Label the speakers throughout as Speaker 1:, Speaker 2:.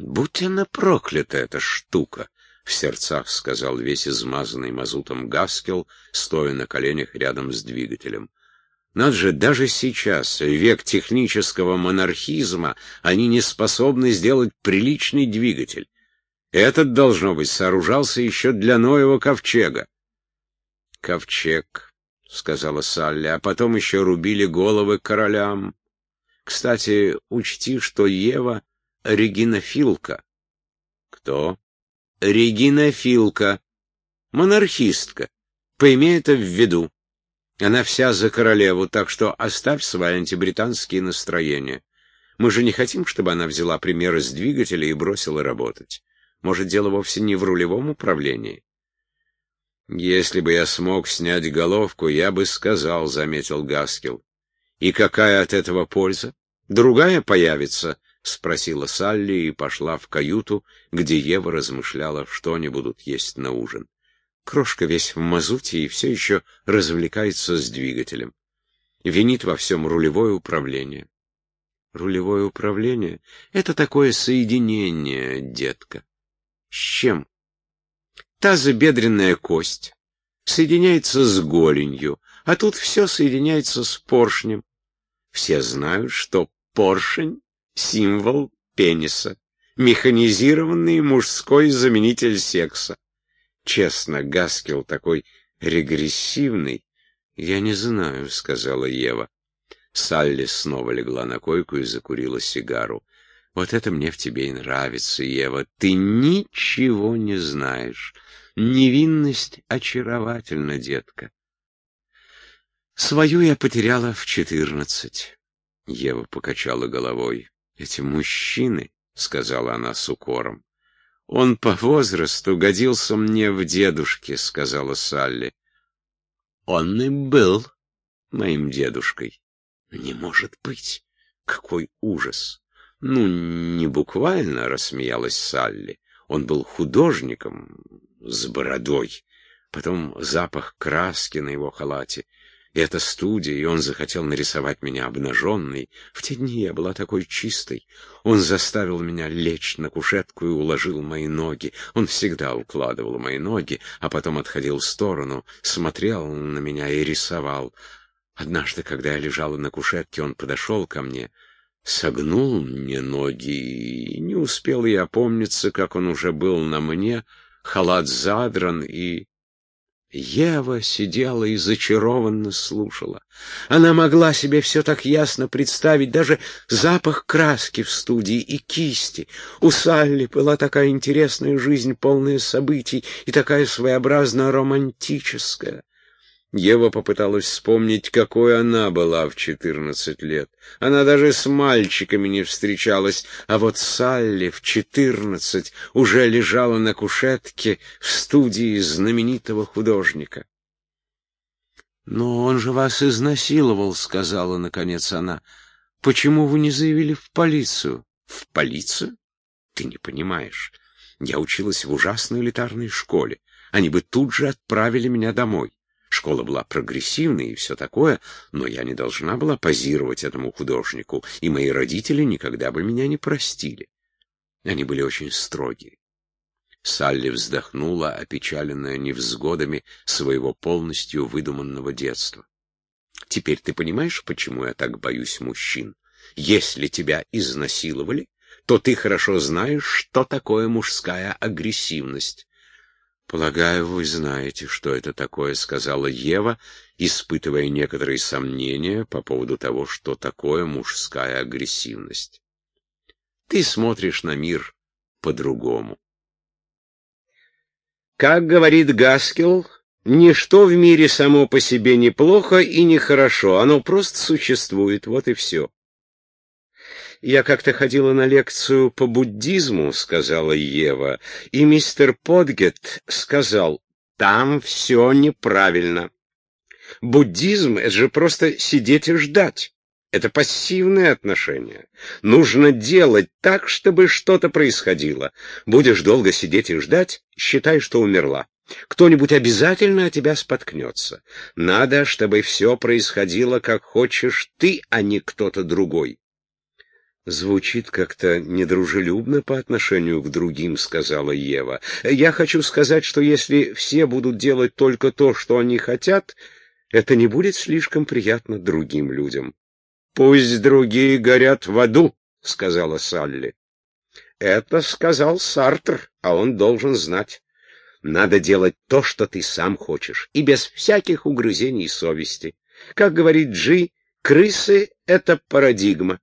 Speaker 1: «Будь она проклята, эта штука!» — в сердцах сказал весь измазанный мазутом Гаскел, стоя на коленях рядом с двигателем. Надо же, даже сейчас, век технического монархизма, они не способны сделать приличный двигатель. Этот, должно быть, сооружался еще для Ноева ковчега. «Ковчег», — сказала Салли, — «а потом еще рубили головы королям. Кстати, учти, что Ева — регинофилка». «Кто?» «Регинофилка. Монархистка. Пойми это в виду. Она вся за королеву, так что оставь свои антибританские настроения. Мы же не хотим, чтобы она взяла примеры с двигателя и бросила работать. Может, дело вовсе не в рулевом управлении? Если бы я смог снять головку, я бы сказал, — заметил Гаскел. И какая от этого польза? Другая появится, — спросила Салли и пошла в каюту, где Ева размышляла, что они будут есть на ужин. Крошка весь в мазуте и все еще развлекается с двигателем. Винит во всем рулевое управление. Рулевое управление — это такое соединение, детка. С чем? Тазобедренная кость соединяется с голенью, а тут все соединяется с поршнем. Все знают, что поршень — символ пениса, механизированный мужской заменитель секса. Честно, Гаскел такой регрессивный. Я не знаю, — сказала Ева. Салли снова легла на койку и закурила сигару. Вот это мне в тебе и нравится, Ева. Ты ничего не знаешь. Невинность очаровательна, детка. Свою я потеряла в четырнадцать. Ева покачала головой. Эти мужчины, — сказала она с укором. Он по возрасту годился мне в дедушке, — сказала Салли. Он и был моим дедушкой. Не может быть. Какой ужас. «Ну, не буквально», — рассмеялась Салли. «Он был художником с бородой. Потом запах краски на его халате. И это студия, и он захотел нарисовать меня обнаженной. В те дни я была такой чистой. Он заставил меня лечь на кушетку и уложил мои ноги. Он всегда укладывал мои ноги, а потом отходил в сторону, смотрел на меня и рисовал. Однажды, когда я лежала на кушетке, он подошел ко мне — согнул мне ноги, и не успел я опомниться, как он уже был на мне, халат задран, и... Ева сидела и зачарованно слушала. Она могла себе все так ясно представить, даже запах краски в студии и кисти. У Салли была такая интересная жизнь, полная событий и такая своеобразно романтическая. Ева попыталась вспомнить, какой она была в четырнадцать лет. Она даже с мальчиками не встречалась, а вот Салли в четырнадцать уже лежала на кушетке в студии знаменитого художника. «Но он же вас изнасиловал», — сказала наконец она. «Почему вы не заявили в полицию?» «В полицию? Ты не понимаешь. Я училась в ужасной элитарной школе. Они бы тут же отправили меня домой. Школа была прогрессивной и все такое, но я не должна была позировать этому художнику, и мои родители никогда бы меня не простили. Они были очень строгие. Салли вздохнула, опечаленная невзгодами своего полностью выдуманного детства. «Теперь ты понимаешь, почему я так боюсь мужчин? Если тебя изнасиловали, то ты хорошо знаешь, что такое мужская агрессивность. «Полагаю, вы знаете, что это такое», — сказала Ева, испытывая некоторые сомнения по поводу того, что такое мужская агрессивность. «Ты смотришь на мир по-другому». Как говорит Гаскел, ничто в мире само по себе неплохо и нехорошо, оно просто существует, вот и все. «Я как-то ходила на лекцию по буддизму», — сказала Ева, и мистер Подгет сказал, «там все неправильно. Буддизм — это же просто сидеть и ждать». Это пассивное отношение. Нужно делать так, чтобы что-то происходило. Будешь долго сидеть и ждать, считай, что умерла. Кто-нибудь обязательно о тебя споткнется. Надо, чтобы все происходило, как хочешь ты, а не кто-то другой. Звучит как-то недружелюбно по отношению к другим, сказала Ева. Я хочу сказать, что если все будут делать только то, что они хотят, это не будет слишком приятно другим людям. Пусть другие горят в аду, сказала Салли. Это сказал Сартр, а он должен знать. Надо делать то, что ты сам хочешь, и без всяких угрызений совести. Как говорит Джи, крысы — это парадигма.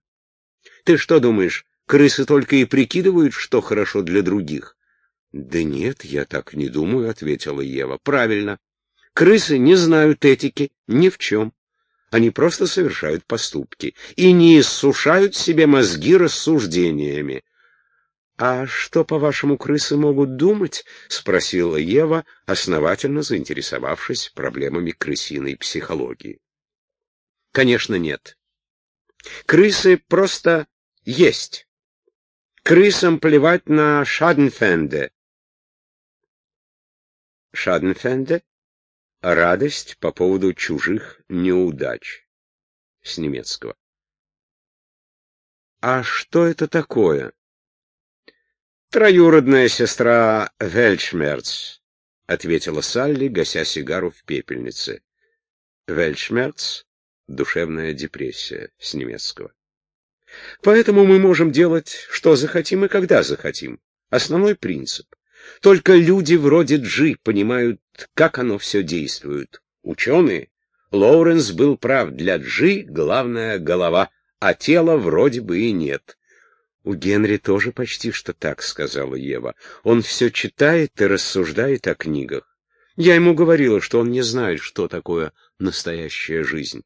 Speaker 1: Ты что думаешь, крысы только и прикидывают, что хорошо для других? Да нет, я так не думаю, ответила Ева. Правильно. Крысы не знают этики ни в чем. Они просто совершают поступки и не иссушают себе мозги рассуждениями. «А что, по-вашему, крысы могут думать?» — спросила Ева, основательно заинтересовавшись проблемами крысиной психологии. «Конечно, нет. Крысы просто есть. Крысам плевать на Шаденфенде. Шаденфенде — радость по поводу чужих неудач. С немецкого. А что это такое? Троюродная сестра Вельшмерц, — ответила Салли, гася сигару в пепельнице. Вельшмерц — душевная депрессия с немецкого. Поэтому мы можем делать, что захотим и когда захотим. Основной принцип. Только люди вроде Джи понимают, как оно все действует. Ученые. Лоуренс был прав, для Джи главная голова, а тела вроде бы и нет. У Генри тоже почти что так, сказала Ева. Он все читает и рассуждает о книгах. Я ему говорила, что он не знает, что такое настоящая жизнь.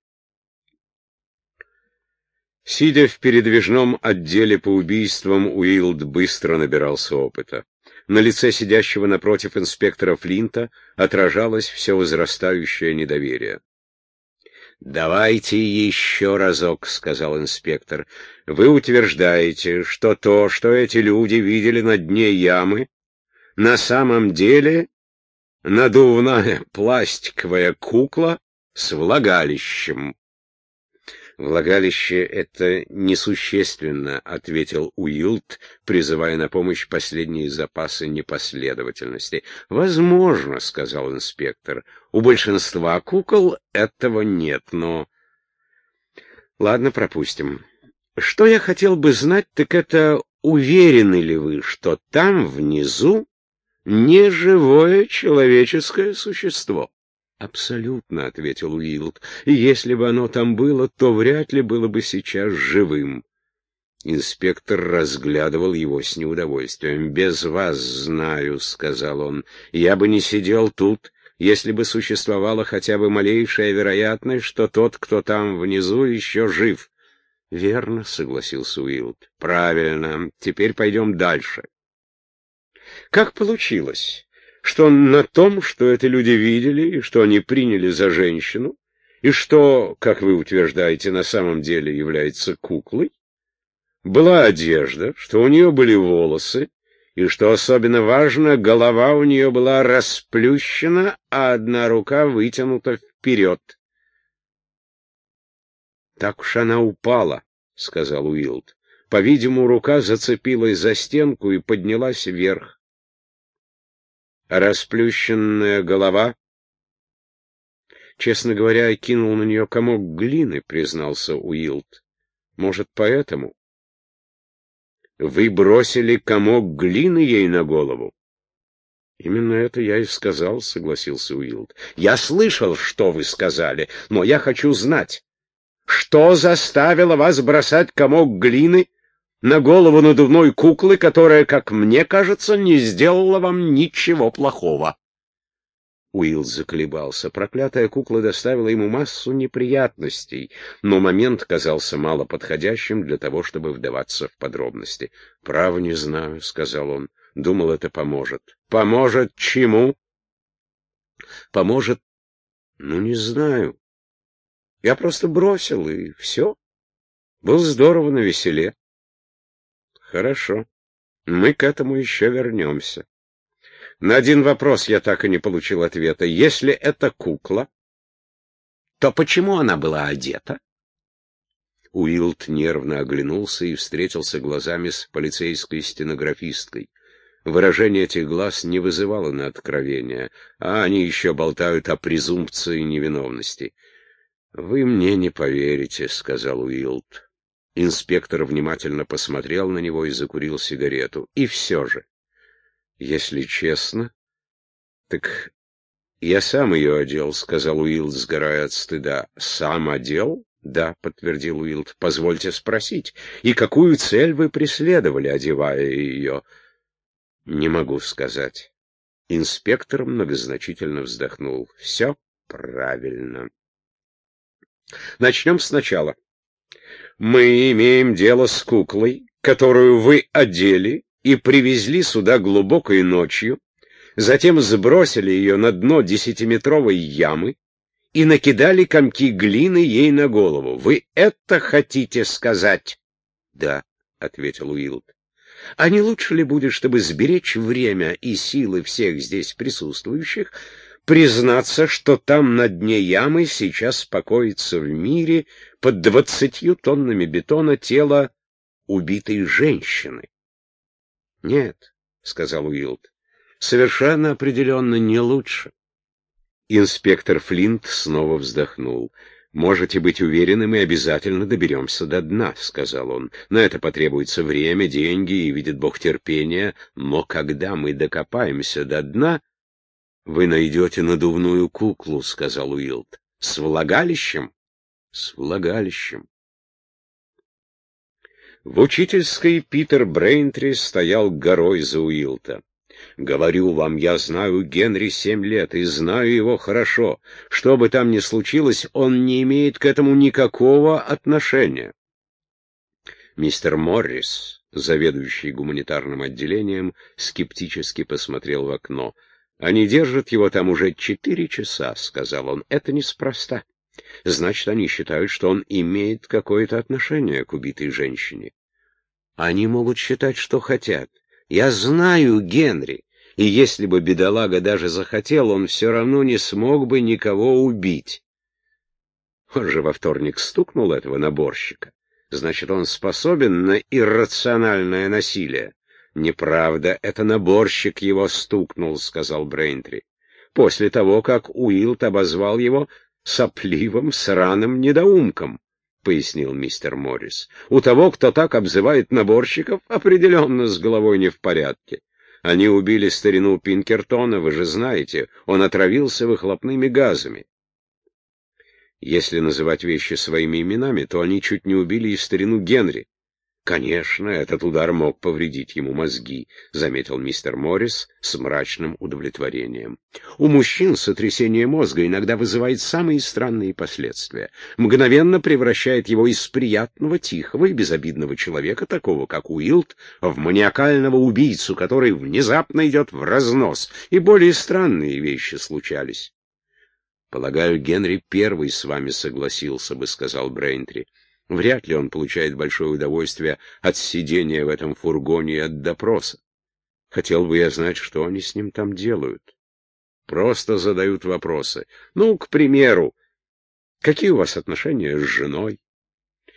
Speaker 1: Сидя в передвижном отделе по убийствам, Уилд быстро набирался опыта. На лице сидящего напротив инспектора Флинта отражалось все возрастающее недоверие. «Давайте еще разок», — сказал инспектор. «Вы утверждаете, что то, что эти люди видели на дне ямы, на самом деле надувная пластиковая кукла с влагалищем». «Влагалище — это несущественно», — ответил Уилд, призывая на помощь последние запасы непоследовательности. «Возможно», — сказал инспектор, — «у большинства кукол этого нет, но...» «Ладно, пропустим. Что я хотел бы знать, так это уверены ли вы, что там внизу не живое человеческое существо?» «Абсолютно», — ответил Уилд. «И если бы оно там было, то вряд ли было бы сейчас живым». Инспектор разглядывал его с неудовольствием. «Без вас знаю», — сказал он. «Я бы не сидел тут, если бы существовала хотя бы малейшая вероятность, что тот, кто там внизу, еще жив». «Верно», — согласился Уилд. «Правильно. Теперь пойдем дальше». «Как получилось?» Что на том, что это люди видели, и что они приняли за женщину, и что, как вы утверждаете, на самом деле является куклой, была одежда, что у нее были волосы, и, что особенно важно, голова у нее была расплющена, а одна рука вытянута вперед. «Так уж она упала», — сказал Уилд. По-видимому, рука зацепилась за стенку и поднялась вверх расплющенная голова. Честно говоря, кинул на нее комок глины, признался Уилд. Может, поэтому? Вы бросили комок глины ей на голову? Именно это я и сказал, согласился Уилд. Я слышал, что вы сказали, но я хочу знать, что заставило вас бросать комок глины на голову надувной куклы, которая, как мне кажется, не сделала вам ничего плохого. Уилл заколебался. Проклятая кукла доставила ему массу неприятностей, но момент казался мало подходящим для того, чтобы вдаваться в подробности. «Право не знаю», — сказал он. Думал, это поможет. «Поможет чему?» «Поможет... Ну, не знаю. Я просто бросил, и все. Был здорово на веселе. Хорошо. Мы к этому еще вернемся. На один вопрос я так и не получил ответа. Если это кукла, то почему она была одета? Уилд нервно оглянулся и встретился глазами с полицейской стенографисткой. Выражение этих глаз не вызывало на откровение, а они еще болтают о презумпции невиновности. «Вы мне не поверите», — сказал Уилд. Инспектор внимательно посмотрел на него и закурил сигарету. «И все же, если честно, так я сам ее одел», — сказал Уилд, сгорая от стыда. «Сам одел?» «Да», — подтвердил Уилд. «Позвольте спросить, и какую цель вы преследовали, одевая ее?» Не могу сказать. Инспектор многозначительно вздохнул. Все правильно. Начнем сначала. Мы имеем дело с куклой, которую вы одели и привезли сюда глубокой ночью, затем сбросили ее на дно десятиметровой ямы и накидали комки глины ей на голову. Вы это хотите сказать? — Да, — ответил Уилд. А не лучше ли будет, чтобы сберечь время и силы всех здесь присутствующих, признаться, что там на дне ямы сейчас покоится в мире под двадцатью тоннами бетона тело убитой женщины? — Нет, — сказал Уилд, — совершенно определенно не лучше. Инспектор Флинт снова вздохнул. «Можете быть уверены, мы обязательно доберемся до дна», — сказал он. «На это потребуется время, деньги и, видит Бог, терпение. Но когда мы докопаемся до дна...» «Вы найдете надувную куклу», — сказал Уилд. «С влагалищем?» «С влагалищем». В учительской Питер Брейнтри стоял горой за Уилта. Говорю вам, я знаю Генри семь лет и знаю его хорошо. Что бы там ни случилось, он не имеет к этому никакого отношения. Мистер Моррис, заведующий гуманитарным отделением, скептически посмотрел в окно. «Они держат его там уже четыре часа», — сказал он. «Это неспроста. Значит, они считают, что он имеет какое-то отношение к убитой женщине. Они могут считать, что хотят. Я знаю Генри, и если бы бедолага даже захотел, он все равно не смог бы никого убить. Он же во вторник стукнул этого наборщика. Значит, он способен на иррациональное насилие. Неправда, это наборщик его стукнул, сказал Брейнтри. После того, как Уилт обозвал его сопливым, сраным недоумком. — пояснил мистер Моррис. «У того, кто так обзывает наборщиков, определенно с головой не в порядке. Они убили старину Пинкертона, вы же знаете, он отравился выхлопными газами. Если называть вещи своими именами, то они чуть не убили и старину Генри. Конечно, этот удар мог повредить ему мозги, заметил мистер Моррис с мрачным удовлетворением. У мужчин сотрясение мозга иногда вызывает самые странные последствия. Мгновенно превращает его из приятного, тихого и безобидного человека, такого как Уилд, в маниакального убийцу, который внезапно идет в разнос. И более странные вещи случались. Полагаю, Генри первый с вами согласился бы, сказал Брейнтри. Вряд ли он получает большое удовольствие от сидения в этом фургоне и от допроса. Хотел бы я знать, что они с ним там делают. Просто задают вопросы. Ну, к примеру, какие у вас отношения с женой?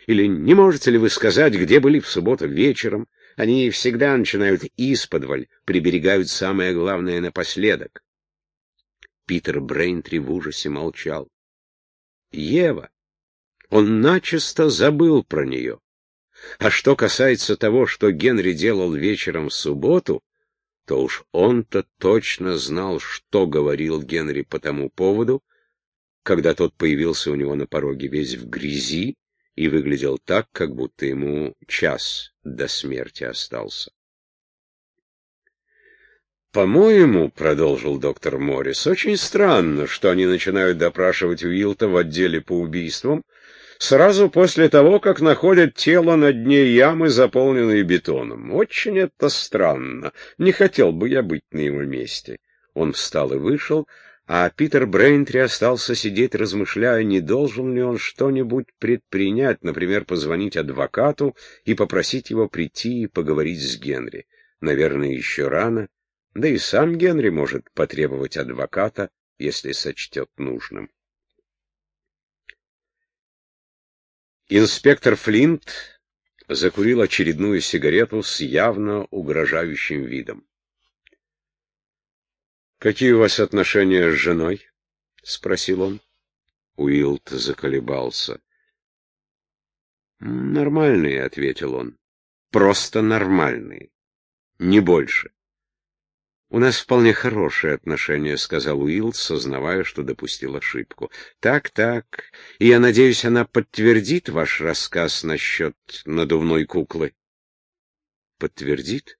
Speaker 1: Или не можете ли вы сказать, где были в субботу вечером? Они всегда начинают исподволь, приберегают самое главное напоследок. Питер Брейнтри в ужасе молчал. Ева, он начисто забыл про нее. А что касается того, что Генри делал вечером в субботу, то уж он-то точно знал, что говорил Генри по тому поводу, когда тот появился у него на пороге весь в грязи и выглядел так, как будто ему час до смерти остался. «По-моему, — продолжил доктор Моррис, — очень странно, что они начинают допрашивать Уилта в отделе по убийствам, сразу после того, как находят тело на дне ямы, заполненной бетоном. Очень это странно. Не хотел бы я быть на его месте. Он встал и вышел, а Питер Брейнтри остался сидеть, размышляя, не должен ли он что-нибудь предпринять, например, позвонить адвокату и попросить его прийти и поговорить с Генри. Наверное, еще рано. Да и сам Генри может потребовать адвоката, если сочтет нужным. Инспектор Флинт закурил очередную сигарету с явно угрожающим видом. «Какие у вас отношения с женой?» — спросил он. Уилд заколебался. «Нормальные», — ответил он. «Просто нормальные. Не больше». «У нас вполне хорошие отношения», — сказал Уилд, сознавая, что допустил ошибку. «Так, так. И я надеюсь, она подтвердит ваш рассказ насчет надувной куклы». «Подтвердит?»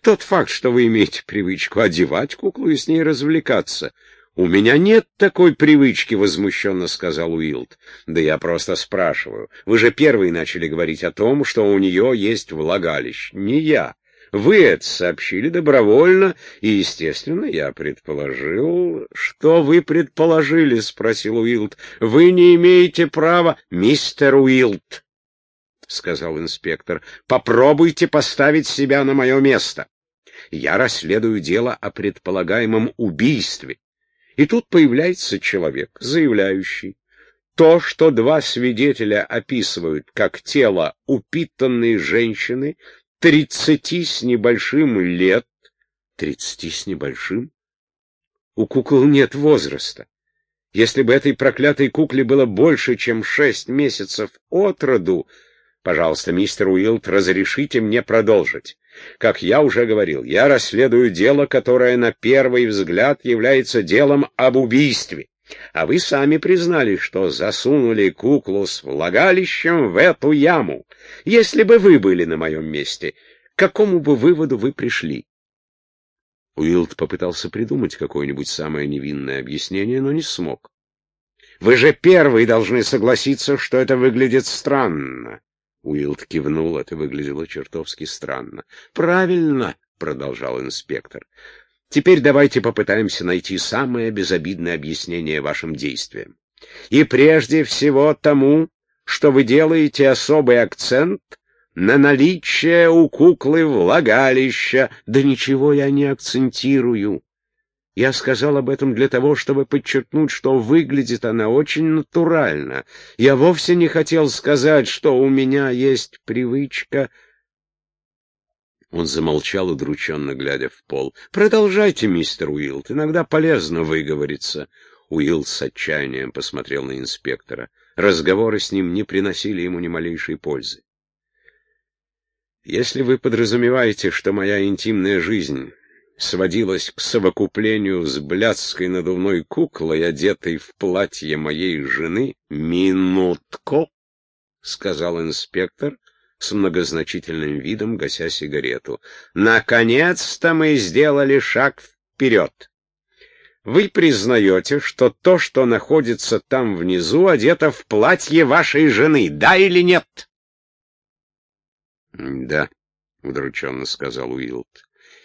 Speaker 1: «Тот факт, что вы имеете привычку одевать куклу и с ней развлекаться». «У меня нет такой привычки», — возмущенно сказал Уилд. «Да я просто спрашиваю. Вы же первые начали говорить о том, что у нее есть влагалище. Не я. Вы это сообщили добровольно, и, естественно, я предположил... Что вы предположили? — спросил Уилд. — Вы не имеете права, мистер Уилд, — сказал инспектор. — Попробуйте поставить себя на мое место. Я расследую дело о предполагаемом убийстве. И тут появляется человек, заявляющий, то, что два свидетеля описывают как тело упитанной женщины, тридцати с небольшим лет. Тридцати с небольшим? У кукол нет возраста. Если бы этой проклятой кукле было больше, чем шесть месяцев от роду, пожалуйста, мистер Уилд, разрешите мне продолжить. Как я уже говорил, я расследую дело, которое на первый взгляд является делом об убийстве. А вы сами признали, что засунули куклу с влагалищем в эту яму. Если бы вы были на моем месте, к какому бы выводу вы пришли? Уилд попытался придумать какое-нибудь самое невинное объяснение, но не смог. Вы же первый должны согласиться, что это выглядит странно. Уилд кивнул, это выглядело чертовски странно. Правильно, продолжал инспектор. Теперь давайте попытаемся найти самое безобидное объяснение вашим действиям. И прежде всего тому, что вы делаете особый акцент на наличие у куклы влагалища. Да ничего я не акцентирую. Я сказал об этом для того, чтобы подчеркнуть, что выглядит она очень натурально. Я вовсе не хотел сказать, что у меня есть привычка он замолчал, удрученно глядя в пол. «Продолжайте, мистер Уилд, иногда полезно выговориться». Уилд с отчаянием посмотрел на инспектора. Разговоры с ним не приносили ему ни малейшей пользы. «Если вы подразумеваете, что моя интимная жизнь сводилась к совокуплению с блядской надувной куклой, одетой в платье моей жены, минутку!» — сказал инспектор, с многозначительным видом, гася сигарету. «Наконец-то мы сделали шаг вперед. Вы признаете, что то, что находится там внизу, одето в платье вашей жены, да или нет?» «Да», — удрученно сказал Уилд.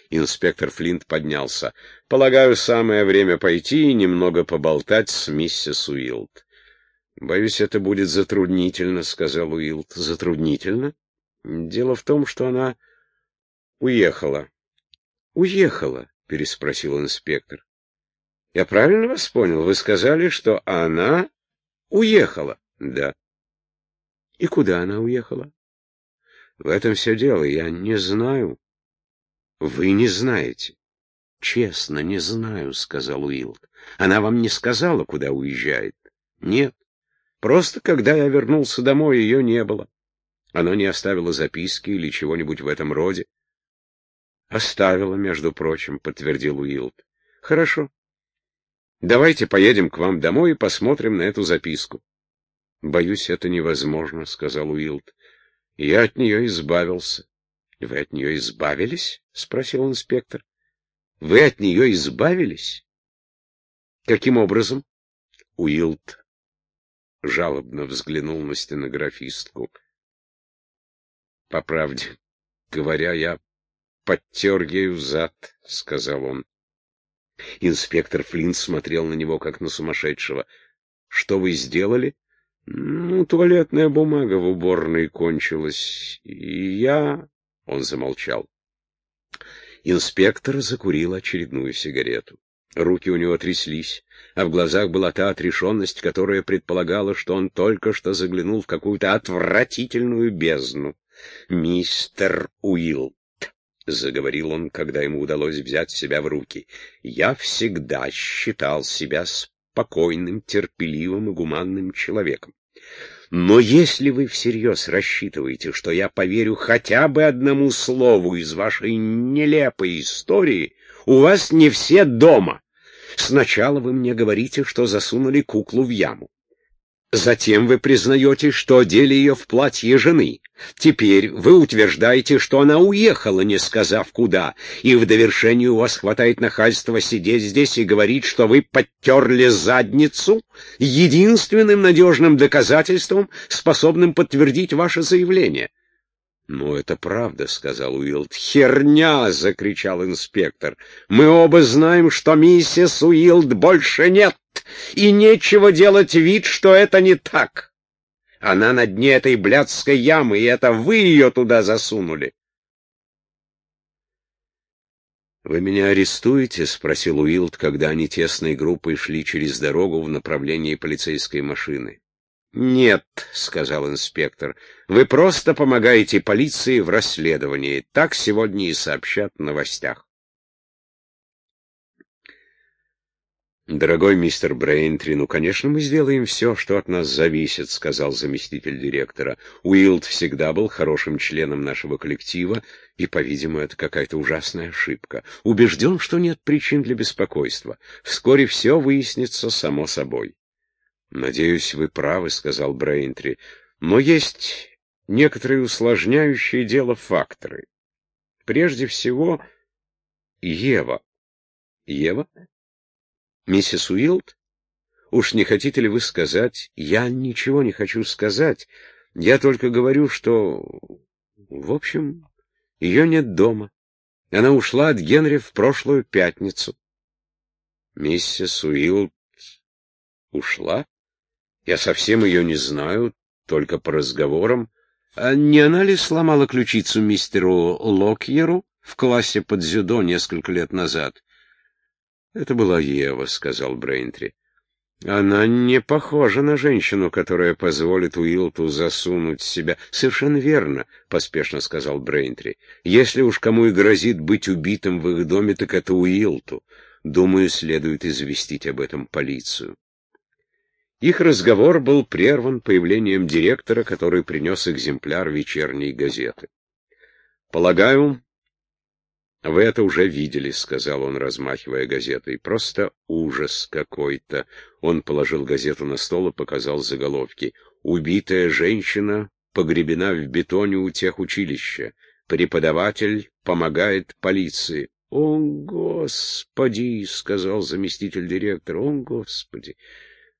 Speaker 1: Инспектор Флинт поднялся. «Полагаю, самое время пойти и немного поболтать с миссис Уилд». «Боюсь, это будет затруднительно», — сказал Уилд. «Затруднительно? Дело в том, что она уехала. Уехала, переспросил инспектор. Я правильно вас понял? Вы сказали, что она уехала. Да. И куда она уехала? В этом все дело. Я не знаю. Вы не знаете. Честно, не знаю, сказал Уилд. Она вам не сказала, куда уезжает? Нет. Просто когда я вернулся домой, ее не было. Оно не оставило записки или чего-нибудь в этом роде? Оставило, между прочим, подтвердил Уилд. Хорошо. Давайте поедем к вам домой и посмотрим на эту записку. Боюсь, это невозможно, сказал Уилд. Я от нее избавился. Вы от нее избавились? спросил инспектор. Вы от нее избавились? Каким образом? Уилд жалобно взглянул на стенографистку. По правде говоря, я подтер ею зад, — сказал он. Инспектор Флинт смотрел на него, как на сумасшедшего. — Что вы сделали? — Ну, туалетная бумага в уборной кончилась, и я... Он замолчал. Инспектор закурил очередную сигарету. Руки у него тряслись, а в глазах была та отрешенность, которая предполагала, что он только что заглянул в какую-то отвратительную бездну. «Мистер Уилт», — заговорил он, когда ему удалось взять себя в руки, — «я всегда считал себя спокойным, терпеливым и гуманным человеком. Но если вы всерьез рассчитываете, что я поверю хотя бы одному слову из вашей нелепой истории, у вас не все дома. Сначала вы мне говорите, что засунули куклу в яму. Затем вы признаете, что одели ее в платье жены. Теперь вы утверждаете, что она уехала, не сказав куда, и в довершении у вас хватает нахальства сидеть здесь и говорить, что вы подтерли задницу единственным надежным доказательством, способным подтвердить ваше заявление. «Ну, это правда», — сказал Уилд. «Херня!» — закричал инспектор. «Мы оба знаем, что миссис Уилд больше нет, и нечего делать вид, что это не так. Она на дне этой блядской ямы, и это вы ее туда засунули». «Вы меня арестуете?» — спросил Уилд, когда они тесной группой шли через дорогу в направлении полицейской машины. «Нет», — сказал инспектор, — «вы просто помогаете полиции в расследовании. Так сегодня и сообщат в новостях». «Дорогой мистер Брейнтри, ну, конечно, мы сделаем все, что от нас зависит», — сказал заместитель директора. «Уилд всегда был хорошим членом нашего коллектива, и, по-видимому, это какая-то ужасная ошибка. Убежден, что нет причин для беспокойства. Вскоре все выяснится само собой». «Надеюсь, вы правы», — сказал Брейнтри, — «но есть некоторые усложняющие дело факторы. Прежде всего, Ева». «Ева? Миссис Уилд? Уж не хотите ли вы сказать?» «Я ничего не хочу сказать. Я только говорю, что... В общем, ее нет дома. Она ушла от Генри в прошлую пятницу». «Миссис Уилд ушла?» Я совсем ее не знаю, только по разговорам. А не она ли сломала ключицу мистеру Локьеру в классе под дзюдо несколько лет назад? Это была Ева, — сказал Брейнтри. Она не похожа на женщину, которая позволит Уилту засунуть себя. Совершенно верно, — поспешно сказал Брейнтри. Если уж кому и грозит быть убитым в их доме, так это Уилту. Думаю, следует известить об этом полицию. Их разговор был прерван появлением директора, который принес экземпляр вечерней газеты. «Полагаю, вы это уже видели», — сказал он, размахивая газетой. «Просто ужас какой-то». Он положил газету на стол и показал заголовки. «Убитая женщина погребена в бетоне у тех училища. Преподаватель помогает полиции». «О, Господи!» — сказал заместитель директора. «О, Господи!»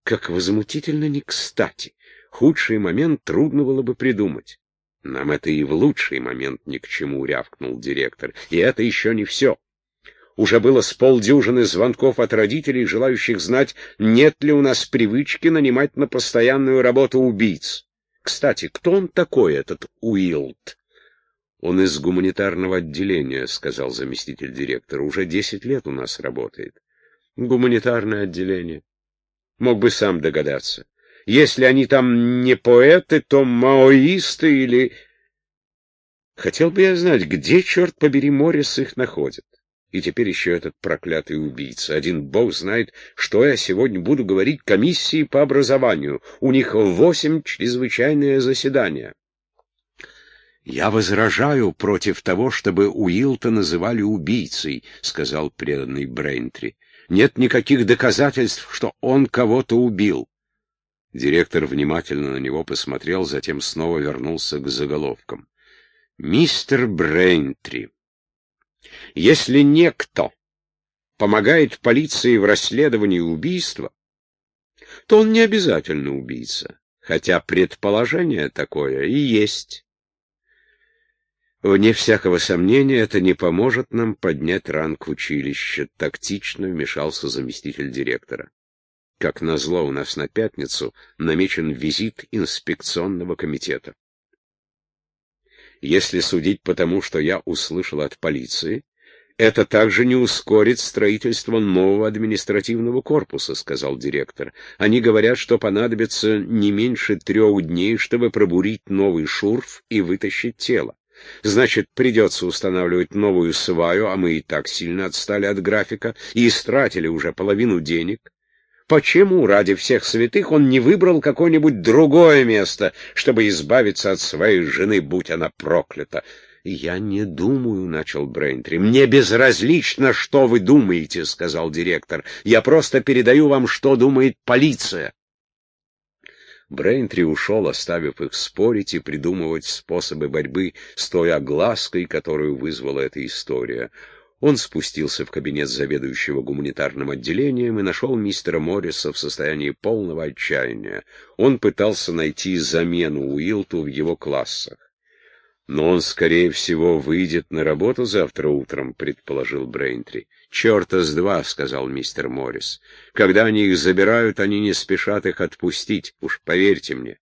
Speaker 1: Как возмутительно не кстати. Худший момент трудно было бы придумать. Нам это и в лучший момент ни к чему, рявкнул директор. И это еще не все. Уже было с полдюжины звонков от родителей, желающих знать, нет ли у нас привычки нанимать на постоянную работу убийц. Кстати, кто он такой, этот Уилд? Он из гуманитарного отделения, сказал заместитель директора. Уже десять лет у нас работает. Гуманитарное отделение. Мог бы сам догадаться. Если они там не поэты, то маоисты или... Хотел бы я знать, где, черт побери, Моррис их находит. И теперь еще этот проклятый убийца. Один бог знает, что я сегодня буду говорить комиссии по образованию. У них восемь чрезвычайное заседания. «Я возражаю против того, чтобы Уилта называли убийцей», — сказал преданный Брейнтри. Нет никаких доказательств, что он кого-то убил. Директор внимательно на него посмотрел, затем снова вернулся к заголовкам. «Мистер Брейнтри, если некто помогает полиции в расследовании убийства, то он не обязательно убийца, хотя предположение такое и есть. Вне всякого сомнения, это не поможет нам поднять ранг училища, тактично вмешался заместитель директора. Как назло, у нас на пятницу намечен визит инспекционного комитета. Если судить по тому, что я услышал от полиции, Это также не ускорит строительство нового административного корпуса, сказал директор. Они говорят, что понадобится не меньше трех дней, чтобы пробурить новый шурф и вытащить тело. Значит, придется устанавливать новую сваю, а мы и так сильно отстали от графика и истратили уже половину денег. Почему ради всех святых он не выбрал какое-нибудь другое место, чтобы избавиться от своей жены, будь она проклята? «Я не думаю», — начал Брейнтри. «Мне безразлично, что вы думаете», — сказал директор. «Я просто передаю вам, что думает полиция». Брейнтри ушел, оставив их спорить и придумывать способы борьбы с той оглаской, которую вызвала эта история. Он спустился в кабинет заведующего гуманитарным отделением и нашел мистера Морриса в состоянии полного отчаяния. Он пытался найти замену Уилту в его классах. «Но он, скорее всего, выйдет на работу завтра утром», — предположил Брейнтри. «Черта с два», — сказал мистер Моррис. «Когда они их забирают, они не спешат их отпустить, уж поверьте мне.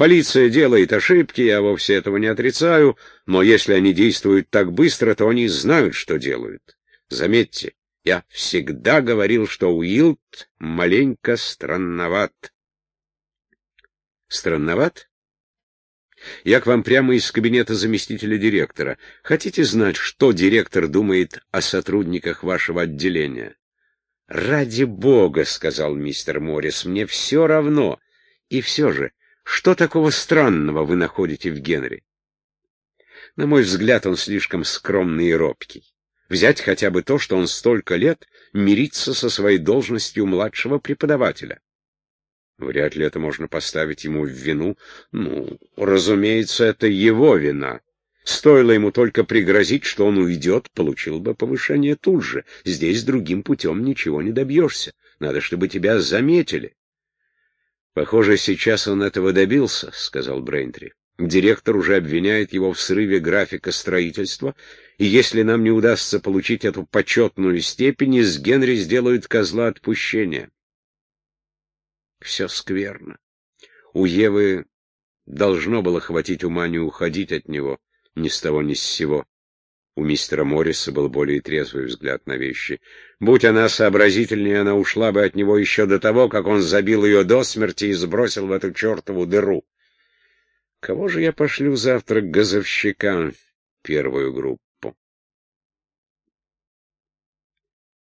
Speaker 1: Полиция делает ошибки, я вовсе этого не отрицаю, но если они действуют так быстро, то они знают, что делают. Заметьте, я всегда говорил, что Уилд маленько странноват». «Странноват?» Я к вам прямо из кабинета заместителя директора. Хотите знать, что директор думает о сотрудниках вашего отделения? «Ради бога», — сказал мистер Моррис, — «мне все равно. И все же, что такого странного вы находите в Генри?» На мой взгляд, он слишком скромный и робкий. Взять хотя бы то, что он столько лет мирится со своей должностью младшего преподавателя. Вряд ли это можно поставить ему в вину. Ну, разумеется, это его вина. Стоило ему только пригрозить, что он уйдет, получил бы повышение тут же. Здесь другим путем ничего не добьешься. Надо, чтобы тебя заметили. Похоже, сейчас он этого добился, — сказал Брейнтри. Директор уже обвиняет его в срыве графика строительства, и если нам не удастся получить эту почетную степень, из Генри сделают козла отпущения. Все скверно. У Евы должно было хватить ума не уходить от него ни с того ни с сего. У мистера Морриса был более трезвый взгляд на вещи. Будь она сообразительнее, она ушла бы от него еще до того, как он забил ее до смерти и сбросил в эту чертову дыру. Кого же я пошлю завтра к газовщикам в первую группу?